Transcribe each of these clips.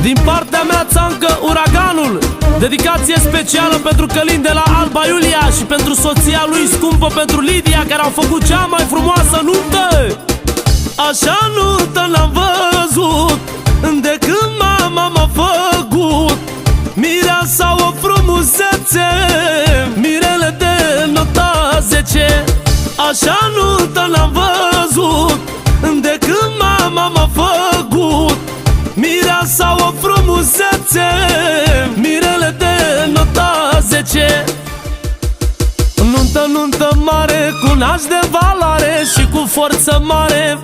Din partea mea țancă uraganul. Dedicație specială pentru Călin de la Alba Iulia Și pentru soția lui scumpă pentru Lidia Care au făcut cea mai frumoasă nuntă. Așa nuntă n-am văzut De când mama m-a făcut. Mireasa o frumusețe Mirele de nota 10 Așa nuntă n-am văzut De când mama m-a făcut Mireasa o frumusețe Mirele de nota 10 Nuntă, nuntă mare Cu naș de valoare Și cu forță mare.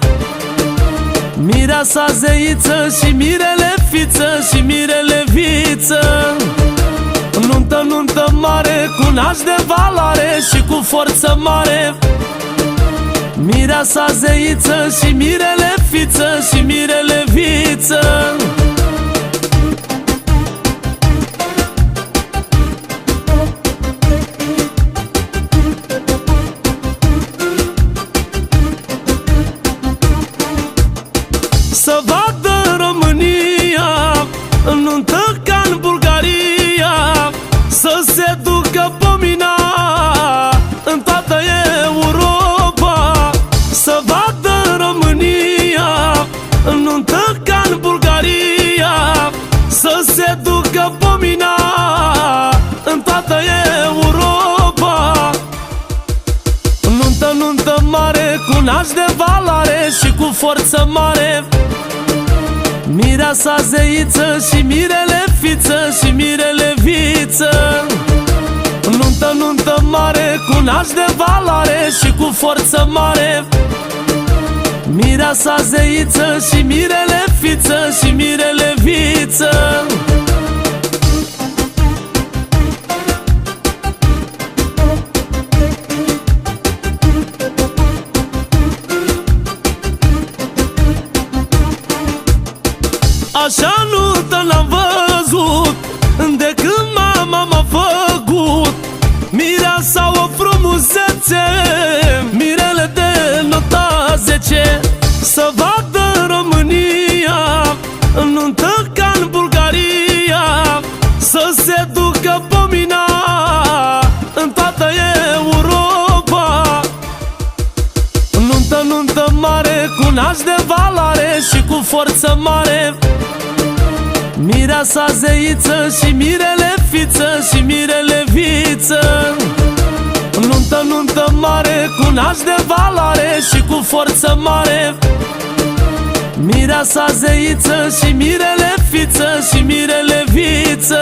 Mireasa zeiță și mirele fiță Și mirele viță. Nuntă, nuntă mare Cu naș de valoare Și cu forță mare. Mireasa zeiță și mirele fiță Și mirele viță Să vadă România Nuntă ca în Bulgaria Europa. Nuntă, nuntă mare Cu naș de valoare Și cu forță mare. Mireasa zeiță și mirele fiță Și mirele viță. Nuntă, nuntă mare Cu naș de valoare Și cu forță mare. Mireasa zeiță și mirele fiță Și mirele viță Așa nuntă n-am văzut De când mama m-a făcut. Mireasa o frumusețe Mirele de nota 10 Să vadă Cu naș de valoare Și cu forță mare. Mireasa zeiță și mirele fiță Și mirele viță. Nuntă, nuntă mare Cu naș de valoare Și cu forță mare. Mireasa zeiță și mirele fiță Și mirele viță